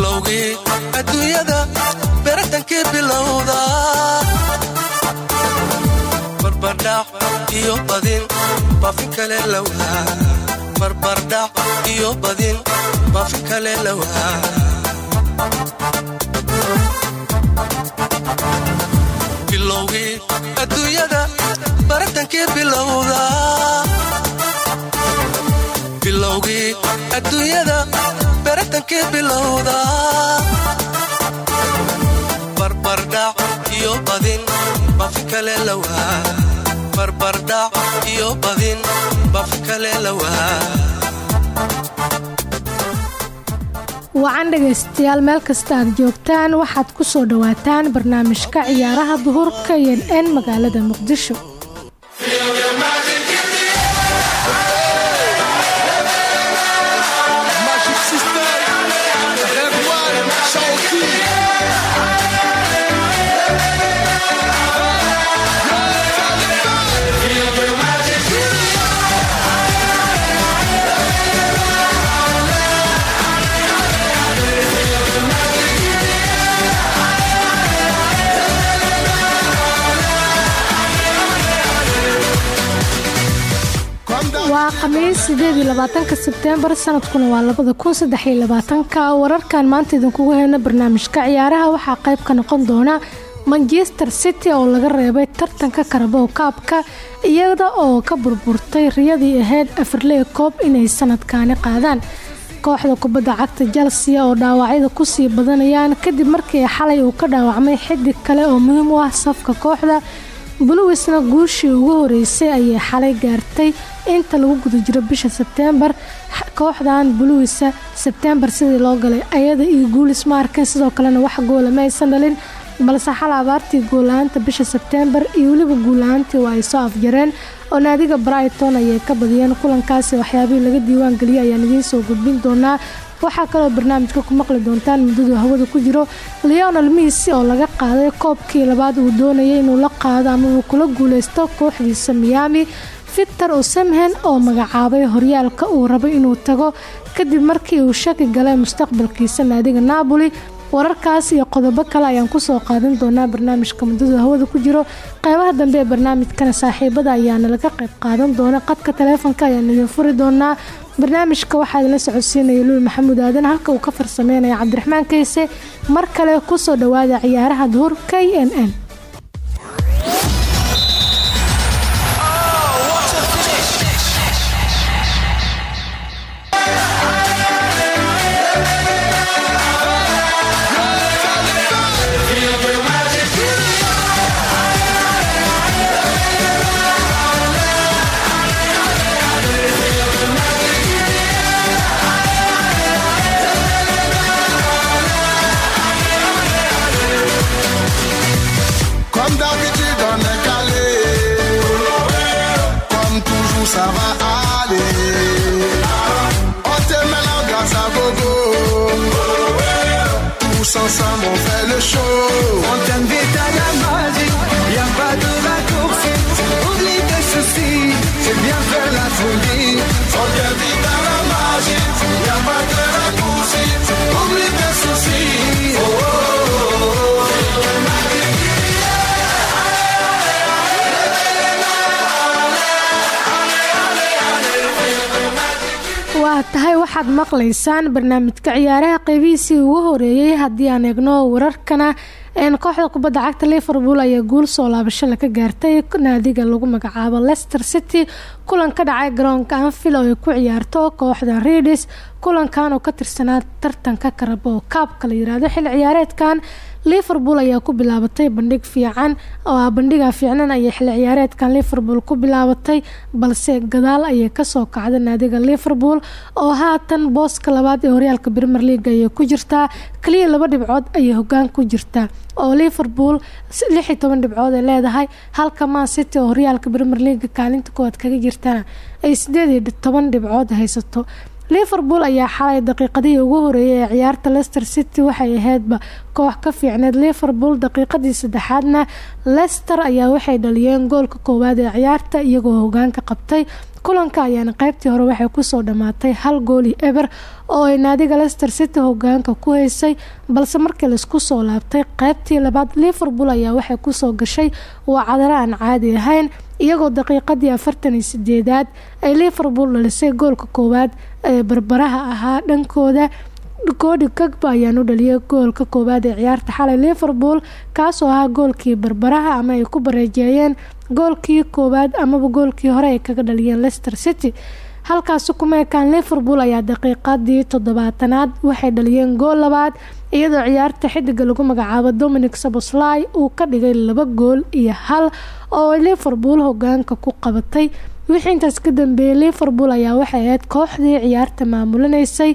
bilowgii adduunyada beratankii bilowda. Barbardhac iyo badin baafin kale lawaa barbardhac iyo badin baafin kale lawaa bilowgii adduunyada baratankii bilowda. Bilowgii adduunyada baratankii bilowda barbardhac iyo badin bafi kale lawaa barbardhac iyo badin bafi kale lawaa wacan dhegaystayaal meel kasta aad joogtaan waxaad ku soo dhowaataan barnaamijka ciyaaraha duhurka iyo n magaalada muqdisho khamiis sideedii labaatanka sebteembar sanadkuna waa labada kun wararkan maanta idinkugu heyna barnaamijka ciyaaraha. Waxaa qayb ka noqon doona manchester city oo laga reebay tartanka karabow kaabka iyada oo ka burburtay riyadii ahayd afarley koob inay sanadkaani qaadaan. Kooxda kubadda cagta chelsea oo dhaawacyada ku sii badanayaan kadib markii xalay uu ka dhaawacmay xidig kale oo muhiim u ah safka kooxda buluwisna guushii ugu horeysay ayay xalay gaartay inta lagu guda jiro bisha sebteembar kooxdan buluwisa sebteembar sidii loo galay ayada iyo guulis ma arkin sidoo kalena wax goola ma aysan dhalin balse xal abaartii goola-aanta bisha sebteembar iyo weliba guul-la-aantii waa ay soo afjareen. Oo naadiga brighton ayay ka badiyeen kulankaasi waxyaabihii laga diiwaan geliyay ayaan idiin soo gudbin doonaa waxaa kaloo barnaamijka ku maqli doontaan muddadu hawada ku jiro leonel missi oo laga qaaday koobkii labaad uu doonayay inuu la qaado ama uu kula guuleysto kooxdiisa miyaami victor osemhen oo magacaabay horyaalka uu rabay inuu tago kadib markii uu shaki galay mustaqbalkiisa naadiga napoli wararkaas iyo qodobo kale ayaan ku soo qaadan doonaa barnaamijka muddadu hawada ku jiro. Qeybaha dambe ee barnaamijkana saaxiibada ayaana laga qayb qaadan doona qadka taleefonka ayaan idin furi doonaa. Barnaamijka waxaa idinla socodsiinaya luul maxamuud aadan halka uu ka farsameynaya cabdiraxmaan kayse. Mar kale ku soo dhawaada ciyaaraha duhur k n n waa tahay waxaad maqlaysaan barnaamijka ciyaaraha qeybihiisii ugu horeeyey haddii aan eegno wararkana kooxda kubadda cagta liverpool ayaa guul soo laabasho laka gaartay naadiga lagu magacaabo leicester city. Kulan ka dhacay garoonka anfield oo ay ku ciyaarto kooxda readis kulankan oo ka tirsanaa tartanka karabo kaabka la yiraahdo xilli ciyaareedkan. Liverpool ayaa ku bilaabatay bandhig fiican oo ah bandhiga fiicnan ayay xilli ciyaareedkan liverpool ku bilaabatay balse gadaal ayay ka soo kacda naadiga liverpool oo haatan booska labaad ee horyaalka premier league ayay ku jirtaa. Kaliya laba dhibcood ayay hogaan ku jirtaa oo liverpool lix iyo toban dhibcood ay leedahay halka man city oo horyaalka premier league kaalinta koowaad kaga jirtana ay sideed iyo toban dhibcood haysato liverpool ayaa xalay daqiiqadihii ugu horeeyay ee ciyaarta leicester city. Waxay ahaydba koox ka fiicneed liverpool daqiiqadii saddexaadna. Leicester ayaa waxay dhaliyeen goolka koowaad ee ciyaarta iyagoo hogaanka qabtay. Kulanka ayaana qeybtii hore waxay ku soo dhamaatay hal gooli eber oo ay naadiga leicester city hogaanka ku haysay balse markii la isku soo laabtay qeybtii labaad liverpool ayaa waxay ku soo gashay. Waa cadaro aan caadi ahayn iyagoo daqiiqadii afartan iyo sideedaad ay liverpool dhalisay goolka koowaad ee barbaraha ahaa dhankooda koodi gagba ayaan u dhaliyay goolka koowaad ee ciyaarta xalay liverpool kaasoo ahaa goolkii barbaraha ama ay ku bareejeeyeen goolkii koowaad amaba goolkii hore ay kaga dhaliyeen leicester city halkaasi kuma ekaan liverpool ayaa daqiiqadii toddobaatanaad waxay dhaliyeen gool labaad iyadoo ciyaarta xidiga lagu magacaabo dominic saboslai uu ka dhigay laba gool iyo hal oo liverpool hogaanka ku qabatay. Wixii intaas ka dambeeyey liverpool ayaa waxay ahayd kooxdii ciyaarta maamulinaysay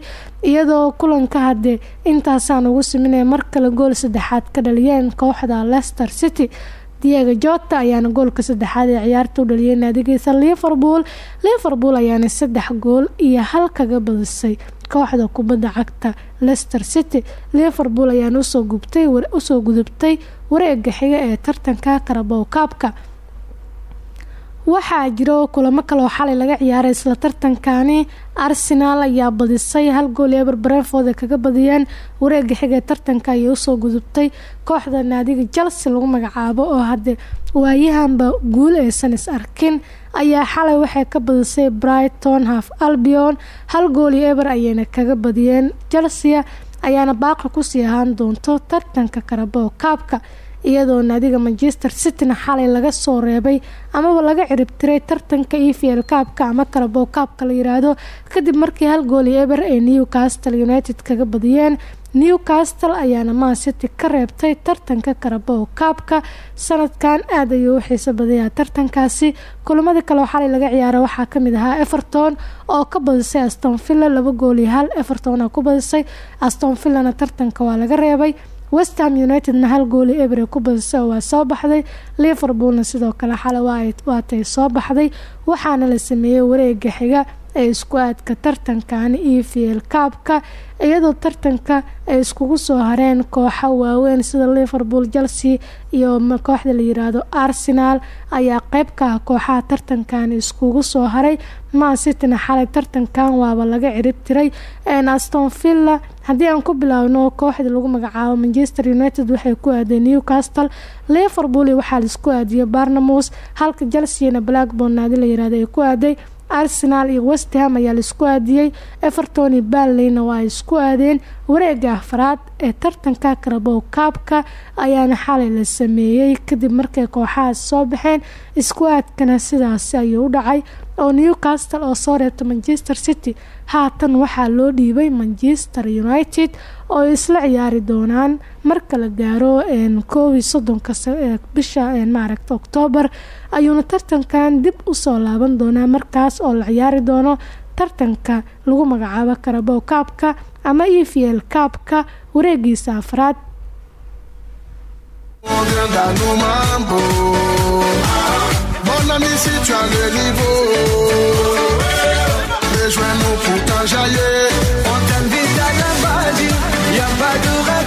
iyadoo kulanka hadde intaasaan ugu siminaya mar kale gool saddexaad ka dhaliyeen kooxda leicester city diego jota ayaana goolka saddexaad ee ciyaarta u dhaliyay naadigiisa liverpool. Liverpool ayaana saddex gool iyo hal kaga badisay kooxda kubadda cagta leicester city. Liverpool ayaana u soo gubtay u soo gudubtay wareega xiga ee tartanka karabow kaabka waxaa jiro kulamo kaleoo xalay laga ciyaaray isla tartankani arsenal ayaa badisay hal gool ee ay kaga badiyeen. Wareega xiga ee tartanka ayay u soo gudubtay. Kooxda naadiga chelsea lagu magacaabo oo hadde waayahanba guul aysan is arkin ayaa xalay waxay ka badisay brighton half albion. Hal gool iyo eber ayayna kaga badiyeen. Chelsea ayaana baaqi ku sii ahaan doonto tartanka karabow kaabka iyadoo naadiga manchester cityna xalay laga soo reebay amaba laga ciribtiray tartanka efl kaabka ama karabow kaabka la yiraahdo. Kadib markii hal gool iyo eber ay newcastle united kaga badiyeen newcastle ayaana man city ka reebtay tartanka karabow kaabka sanadkan aad ayuu u badayaa tartankaasi. Kulamada kale oo xalay laga ciyaara waxaa ka mid ahaa everton oo ka badisay aston villa laba gool iyo hal. Everton aa ku badisay aston villana tartanka waa laga reebay westham unitedna hal gooli ebre ku badisay oo waa soo baxday. Liverpoolna sidoo kale xale waatay soo baxday waxaana la sameeyey wareega xiga ee isku aadka tartankani e v l kaabka iyadoo tartanka ay iskugu soo hareen kooxa waaweyn sida liverpool chelsea iyo kooxda la yiraahdo arsenal ayaa qeyb ka ah kooxaha tartankani iskugu soo haray. Man cityna xalay tartankan waaba laga cirib tiray aston villa. Haddii aan ku bilaabno kooxda lagu magacaabo manchester united waxay ku aaday newcastle. Liverpool waxaa la isku aadiyay barnamos halka chelseana blackborn naadi la yiraahdo ay ku aaday arsenal iyo westham ayaa la isku aadiyey everton iyo barleyna waa ay isku aadeen. Wareega afraad ee tartanka karabow kaabka ayaana xalay la sameeyey kadib markay kooxahaas soo baxeen isku aadkana sidaasi ayuu u dhacay oo newcastle oo soo reebta manchester city. Haatan waxaa loo dhiibay manchester united oo isla ciyaari doonaan marka la gaaro koobi soddonka bisha maaragta oktoobar ayuuna tartankan dib u soo laaban doonaa markaas oo la ciyaari doono tartanka lagu magacaabo karabow kaabka ama e v l kaabka wareegiisa afraad Ami, si tu as le niveau, rejoins-nous pour t'enjailler. On t'invite à la magie, y a pas de raccourci.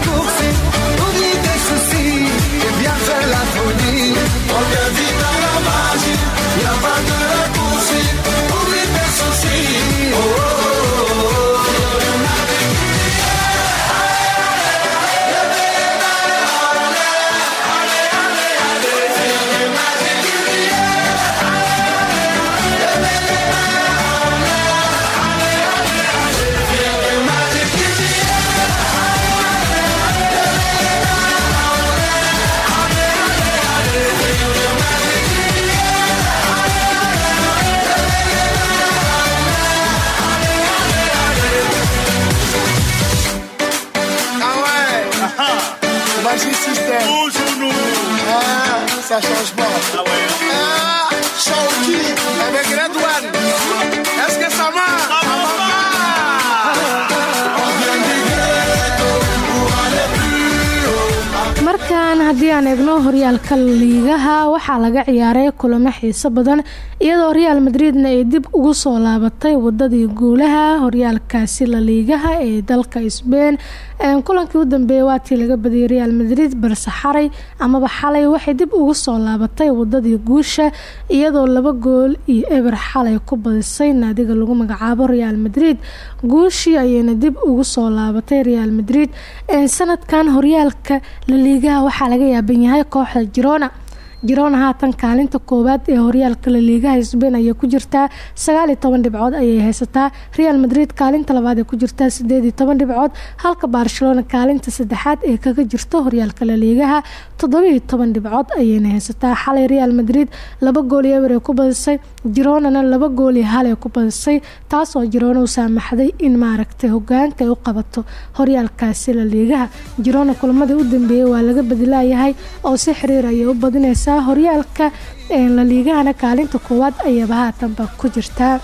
Pas. Ah Shawty avec Red One. Est-ce markaan haddii aan eegno horyaalka liigaha waxaa laga ciyaaray kulamo xiiso badan iyadoo real madridna ay dib ugu soo laabatay wadadii guulaha horyaalkaasi la liigaha ee dalka sbein kulankii u dambeeyay waatii laga badiyay real madrid balse xaray amaba xalay waxay dib ugu soo laabatay wadadii guusha iyadoo laba gool iyo eber xalay ku badisay naadiga lagu magacaabo real madrid. Guushii ayayna dib ugu soo laabatay real madrid. Sanadkan horyaalka laliigaha waxaa laga yaaban yahay kooxda jirona jirona haatan kaalinta koowaad ee horyaalka laliigaha sbein ayay ku jirtaa sagaal dhibcood ayay haysataa. Real madrid kaalinta labaad ee ku jirtaa sideed dhibcood halka barcelona kaalinta saddexaad ee kaga jirto horyaalka laliigaha toddobiiyo toban dhibcood ayayna haysataa. Xalay real madrid laba gool iyo eber ee ku badisay jironana laba gool iyo hal ee ku badisay taasoo jirona u saamaxday in maaragtay hogaanka ay u qabato horyaalkaasi laliigaha jirona kulamadii u dambeeyay waa laga badilayahay oo si xiriir ayay u badinaysa horyaalka laliigahana kaalinta koowaad ayaba haatanba ku jirtaa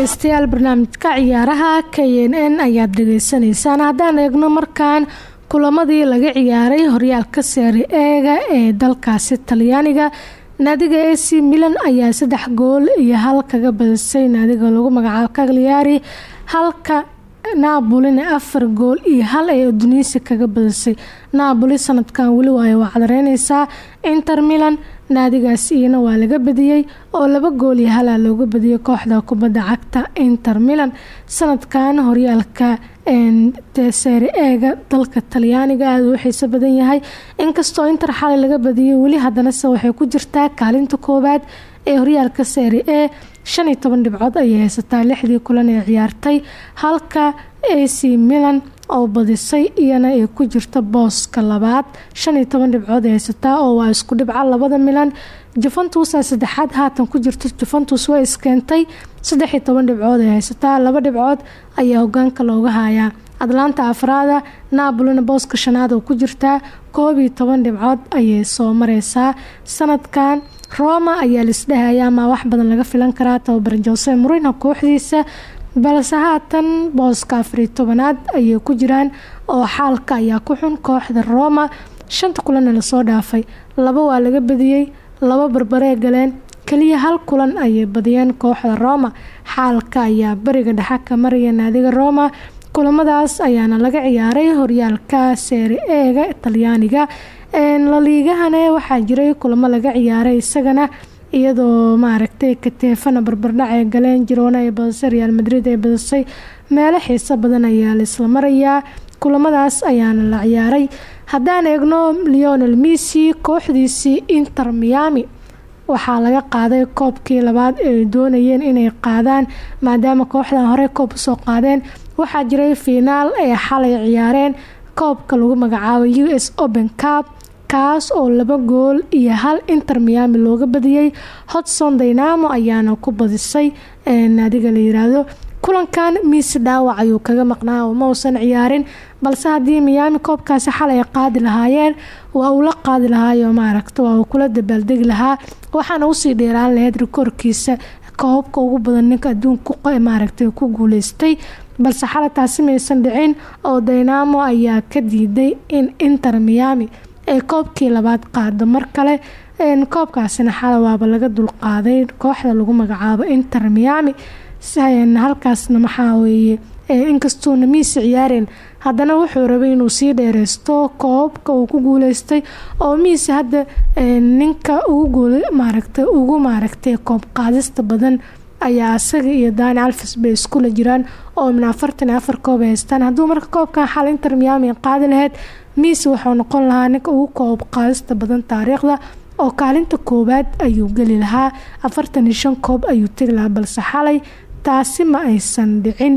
dhegeystayaal barnaamijka ciyaaraha k n ayaad dhegeysanaysaan. Haddaan eegno markaan kulamadii laga ciyaaray horyaalka seeri eega ee dalkaasi talyaaniga naadiga ac milan ayaa saddex gool iyo hal kaga badisay. Naadiga lagu magacaabo kagliyaari halka naabolina afar gool iyo hal ay uduneysi kaga badisay. Naaboli sanadkan weli waay wacdareyneysaa inter milan naadigaas iyana waa laga badiyey oo laba gool iyo halaa looga badiyey kooxda kubadda cagta inter milan. Sanadkan horyaalka seeri eega dalka talyaaniga aada u xiiso badan yahay. Inkastoo inter xalay laga badiyey weli haddanase waxay ku jirtaa kaalinta koowaad ee horyaalka seeri e shan iyo toban dhibcood ayay haysataa lixdii kulan ee ciyaartay. Halka ac milan oo badisay iyana ay ku jirta booska labaad. Shan iyo toban dhibcood ay haysataa oo waa isku dhibca labada milan. Juventusa saddexaad haatan ku jirta juventus way iskeentay saddex iyo toban dhibcood ay haysataa laba dhibcood ayaa hogaanka looga hayaa. Atlanta afraada napolina booska shanaad oo ku jirtaa koob dhibcood ayay soo mareysaa sanadkan roma ayaa laisdhahaya ama wax badan laga filan karaa. Tababar jose morino kooxdiisa balse haatan booska afariyo tobanaad ayay ku jiraan oo xaalka ayaa ku xun kooxda roma. Shanta kulanna la soo dhaafay. Laba waa laga badiyey laba barbaree galeen. Kaliya hal kulan ayay badiyeen kooxda roma. Xaalka ayaa bariga dhexe ka maraya naadiga roma. Kulamadaas ayaana laga ciyaaray horyaalka seeri eega talyaaniga. Laliigahana waxaa jiray kulamo laga ciyaaray isagana iyadoo maaragtay kateefana barbardhac ay galeen jiroona ay badisay real madrid ay badisay meelo xiiso badan ayaa la isla marayaa. Kulamadaas ayaana la ciyaaray. Haddaan eegno leonel missy kooxdiisii inter miami. Waxaa laga qaaday koobkii labaad ay doonayeen inay qaadaan maadaama kooxdan hore koob u soo qaadeen. Waxaa jiray fiinaal ay xalay ciyaareen. Koobka lagu magacaabo u s open cup kaas oo laba gool iyo hal inter miami looga badiyey hodson dynamo ayaana ku badisay naadiga la yiraahdo. Kulankan miis dhaawac ayuu kaga maqnaa oo ma uusan ciyaarin balse haddii miyaami koobkaasi xalay ay qaadi lahaayeen waa uu la qaadi lahaayo maaragta waa uu kula dabaaldegi lahaa. Waxaana u sii dheeraan lahayd rikoorkiisa koobabka ugu badan ninka adduunka maaragtay ku guuleystay balse xalay taasi dhicin oo dynamo ayaa ka diiday in inter miami ay koobkii labaad qaado. Mar kale koobkaasina xalay waaba laga dulqaaday kooxda lagu magacaabo inter miami. Halkaasna maxaa weeye inkastuuna miisi ciyaareen haddana wuxuu rabay inuu sii dheereysto koobka uu ku guuleystay oo miisi hadda ninka ugu maaragtay koob qaadista badan ayaa asaga iyo dani alfis bay iskula jiraan oo min afartan afar koob haystaan. Hadduu marka koobkan xal inter miami qaadi lahayd miisi wuxuu noqon lahaa ninka ugu koob qaadista badan taariikhda oo kaalinta koowaad ayuu geli lahaa. Afartan iyo shan koob ayuu tegi lahaa balse xalay taasi ma aysan dhicin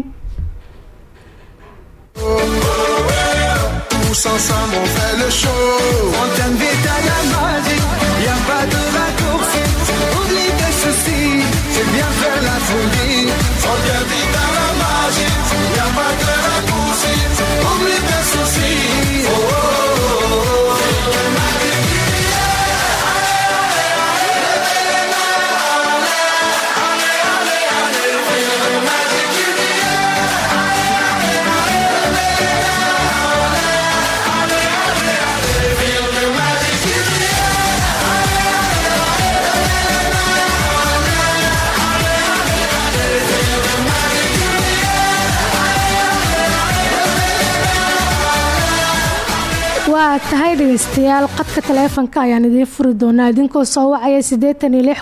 tahay dhegeystayaal qadka taleefonka ayaan idiin furi doonaa. Idinkoo soo wacaya sideetan iyo iyo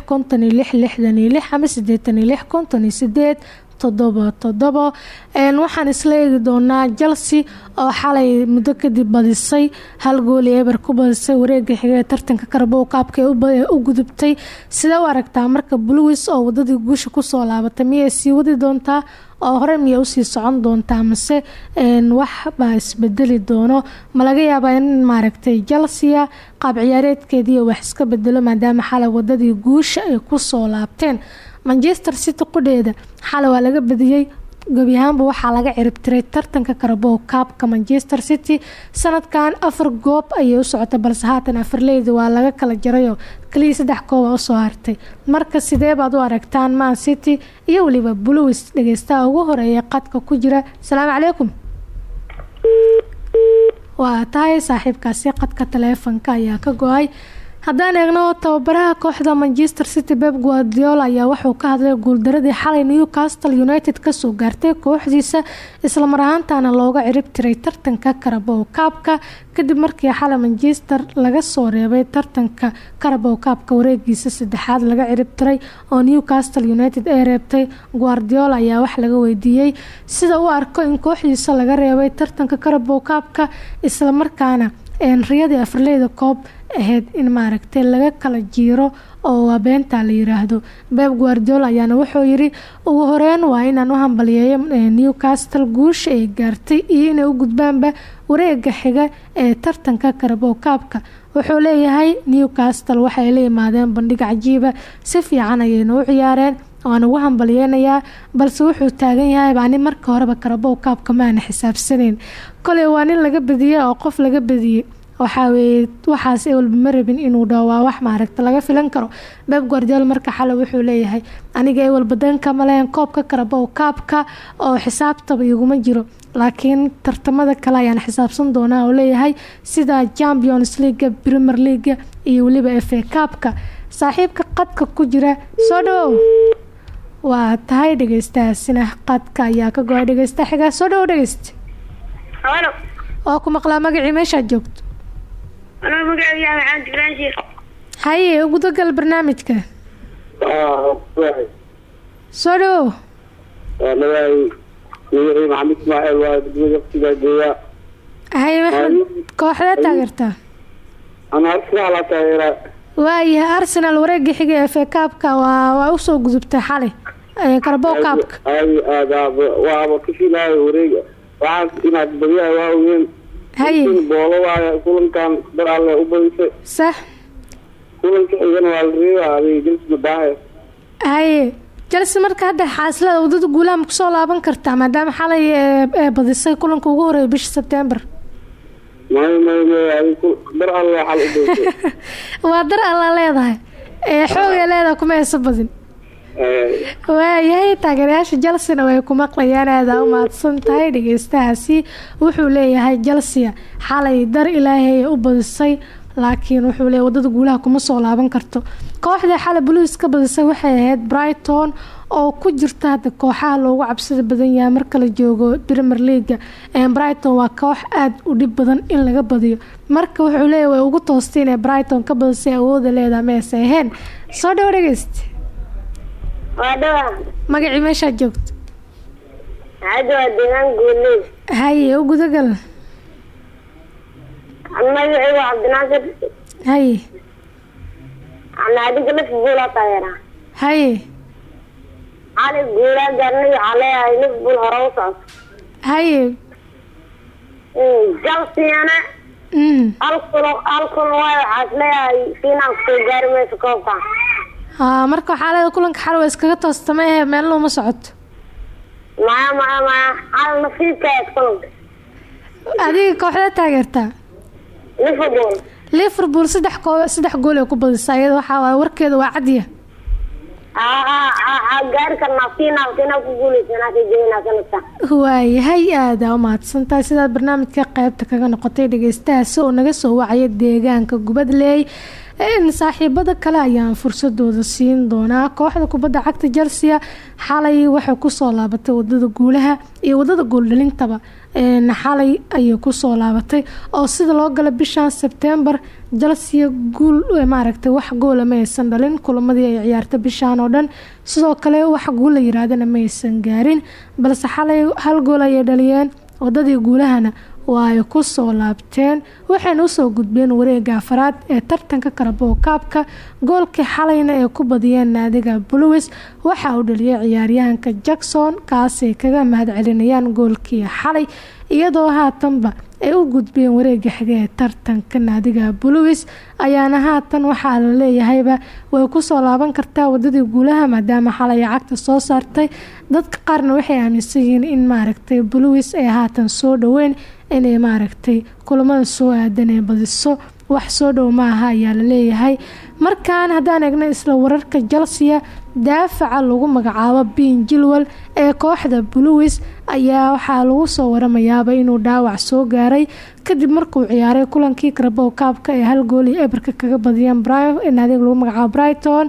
iyo ama iyo iyo waxaan isla eegi doonaa chelsea oo xalay muddo kadib badisay hal gooli eber ku badisay wareega xiga ee tartanka karabow kaabka ee u gudubtay. Sidee u aragtaa marka bluis oo wadadii guusha ku soo laabatay miyay sii wadi doontaa oo hore miya u sii socon doontaa? Mase wax baa isbedeli doono. Ma laga yaabaa in maaragtay chelsea qaab ciyaareedkeediiyo wax iska bedelo maadaama xalay wadadii guusha ay ku soo laabteen? Manchester city qudheeda xalay waa laga badiyey gebi ahaanba waxaa laga ciribtiray tartanka karabow kaabka manchester city. Sanadkan afar goob ayay u socotay balse haatan afarleyda waa laga kala jarayoo kaliya saddex kooba u soo hartay. Marka sidee baad u aragtaan man city iyo weliba bluis dhegeystaha ugu horreeya qadka ku jira? Asalaamu calaykum. Waa tahay saaxiibkaasi qadka taleefonka ayaa ka go'ay haddaan eegno tababaraha kooxda manchester city beb guardiola ayaa wuxuu ka hadlay guuldaradii xalay newcastle united ka soo gaartay kooxdiisa islamar ahaantaana looga cirib tiray tartanka karabow kaabka kadib markii xalay manchester laga soo reebay tartanka karabow kaabka wareegiisa saddexaad laga cirib tiray oo newcastle united ay reebtay. Guardiola ayaa wax laga weydiiyey sida u arko in kooxdiisa laga reebay tartanka karabow kaabka islamarkaana riyadii afarleyda koob ahayd in maaragtay laga kala jiiro oo waa beentaa la yiraahdo. Beb guardiola ayaana wuxuu yiri ugu horeyn waa inaan u hambaliyeeyo newcastle guusha ay gaartay iyo inay u gudbaanba wareega xiga ee tartanka karabow kaabka wuxuu leeyahay newcastle waxay la yimaadeen bandhig cajiiba si fiican ayayna u ciyaareen waan ugu hambaliyeynayaa balse wuxuu taagan yahay baa nin marka horeba karabow kaabka maana xisaabsanayn. Koley waa nin laga badiyey oo qof laga badiyey waxaa weeye waxaas ewalba ma rabin inuu dhaho waa wax maaragta laga filan karo. Beb guardiol marka xale wuxuu leeyahay aniga ewalba danka maleen koobka karabow kaabka oo xisaabtaba iguma jiro. Laakiin tartamada kale ayaan xisaabsan doonaa oo leeyahay sida champions leaga premier leaga iyo weliba f a kaabka saaxiibka qadka ku jira soo dhawow waa tahay dhegeystahaasina qadka ayaa ka go'ay dhegeysta xigaa soo dhawow dhegeysta oo ku maqlaa magacii meeshaad joogto maxamed haye ugudagal barnaamijka. Soo maxamed joogaa haye maxmed kooxdee taageertaa ana arsenal taageeraa waayahay arsenal wareega xiga ee fe kaabka waa waa u soo gudubtay xalay karabow kaabka waaba ka filaayo wareega waxaas inaad badiyaha waa ogeen haye boolo waaya kulankan dar alle u badisay sax kulanka xigana waa la reeba daahe haye jalsi marka hadda xaaslada waddada guulaha ma ku soo laaban kartaa maadaama xalay ee ee badisay kulanka ugu horreeya bisha sebtembar mayo mayo mayo adi ku dar alla xal u dayso waa dar allaa leedahay. Ee xoogay leedahay kuma aysa badin waayahay taageerayaasha jalsina way ku maqlayaan aada u mahadsan tahay. Dhegeystahaasi wuxuu leeyahay jalsia xalay dar ilaahay u badisay laakiin wuxuu leeyahay waddada guulaha kuma soo laaban karto. Kooxda xalay blues ka badisay waxay ahayd brighton oo ku jirta hadda kooxaha loogu cabsida badan yahay marka la joogo premier leaga brighton waa koox aada u dhib badan in laga badiyo. Marka wuxuu leeyahay way ugu toostay inay brighton ka badisay awooda leedahay meese aheen soo dhawo magacii meeshaad joogto? Haye u gudagal. Magacaygu waa cabdinaasir haye haye haye mm. hal kulo hal kulo waayo waxaas leeyahay finaal soo gaari mayso koobka marka waxaa leeda kulanka xal waa iskaga toosta ma ahe meelna uma socoto adiga kooxda taageertaa liverpool. Liverpool saddex koo saddex gool ay ku badisaa iyada waxaa waaye warkeeda waa cadiya jeedinaa sanadka waayahay aada u mahadsantahay sidaad barnaamijka qeybta kaga noqotay dhegeystahaasi oo naga soo wacaya deegaanka gubadley in saaxiibada kale ayaan fursadooda siin doonaa. Kooxda kubadda cagta chelsea xalay waxay ku soo laabatay waddada guulaha iyo waddada gooldhalintaba xalay ayay ku soo laabatay. Oo sida loo gala bishan sebtembar chelsea guul maaragtay wax goola ma aysan dhalin. Kulamadii ay ciyaartay bishan oo dhan. Sidoo kale wax guul la yiraahdana ma aysan gaarin. Balse xalay hal gool ayay dhaliyeen wadadii guulahana waa ay ku soo laabteen. Waxayna u soo gudbeen wareega afaraad ee tartanka karabo kaabka goolkii xalayna ay ku badiyeen naadiga bluis waxa uu dhaliyay ciyaaryahanka jackson kaasay kaga mahad celinayaan goolkii xalay iyadoo haatanba ay u gudbeen wareega xiga ee tartanka naadiga bluis ayaana haatan waxaa la leeyahayba way ku soo laaban kartaa wadadii guulaha maadaama xalay cagta soo saartay. Dadka qaarna waxay aaminsan yihiin in maaragtay bluis ay haatan soo dhaweyn inay maaragtay kulamada soo aadan ee badiso. Wax soo dhow maaha ayaa la leeyahay. Markaan haddaan eegno isla wararka chelsea daafaca lagu magacaabo bin jilwal ee kooxda bluis ayaa waxaa lagu soo waramayaaba inuu dhaawac soo gaaray kadib markuu ciyaaray kulankii karabow kaabka ee hal gool iyo eberka kaga badiyeen naadiga lagu magacaabo brighton.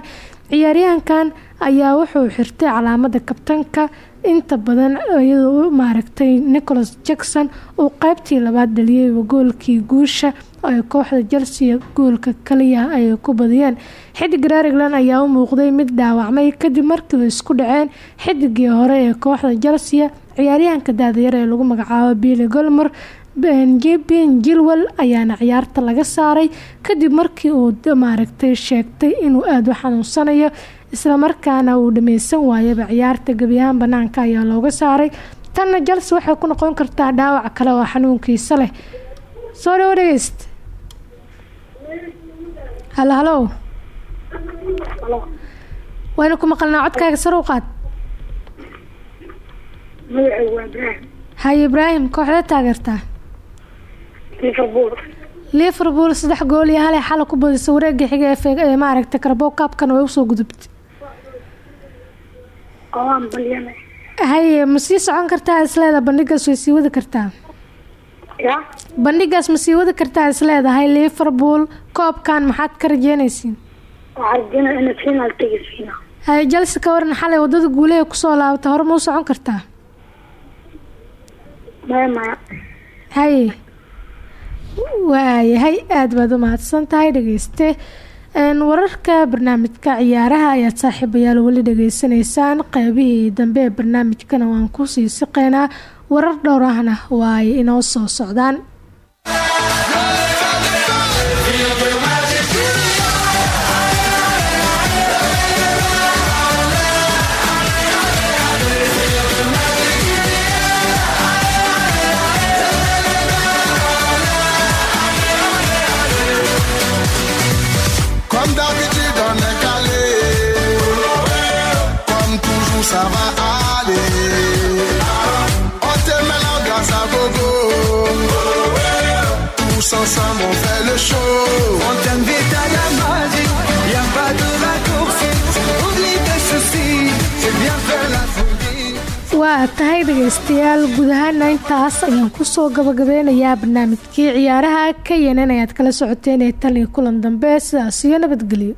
Ciyaaryahankan ayaa wuxuu xirtay calaamada kabtanka. Inta badan iyadoo maaragtay nicholas jackson uu qeybtii labaad dhaliyay goolkii guusha ee kooxda chelsea goolka kaliya ay ku badiyeen. Xidig rarigland ayaa u muuqday mid dhaawacmay kadib markii ay isku dhaceen. Xidigii hore ee kooxda chelsea ciyaaryahanka daadayar ee lagu magacaabo billy golmer ben jilwell ayaana ciyaarta laga saaray. Kadib markii uu maaragtay sheegtay inuu aada u xanuunsanayo islamarkaana uu dhameysan waayaba ciyaarta gebiyahaan banaanka ayaa looga saaray. Tanna jelse waxay ku noqon kartaa dhaawac kale oo xanuunkiisa leh. Soo dhawo dhegeyst. Halo halo. Wayna ku maqalnaa codkaaga sar u qaad. Magacaygu waa ibraahim haye ibraahim kooxda taageertaa liverpool. Saddex gool iyo hal ay xala ku badisay wareega xiga ee maaragtay karabo kaabkana way u soo gudubtay haye ma sii socon kartaa isleeda? Bandhigaas way sii wadi kartaa. Bandhigaas ma sii wadi kartaa isleedahay liverpool koobkan maxaad ka rajeynaysiin? Haye jalsi ka waran xalay waddada guulaha ku soo laabatay hore ma u socon kartaa? Haye waayahay aada baad u mahadsan tahay dhegeyste wararka barnaamijka ciyaaraha ayaad saaxiibayaal weli dhageysanaysaan qeybihii dambe ee barnaamijkana waan ku sii siqeynaa. Warar dhowr ahna waa ay inoo soo socdaan ensemble on fait le show. On t'invite à la magie, y a pas de raccourci. Oublie tes soucis, c'est bien faire la folie. waa tahay dhegaystayaal guud ahaana intaas ayaan ku soo gabagabeynayaa barnaamijkii ciyaaraha ka yenan ayaad kala socoteen ee tan iyo kulan dambe sidaas iyo nabadgelyo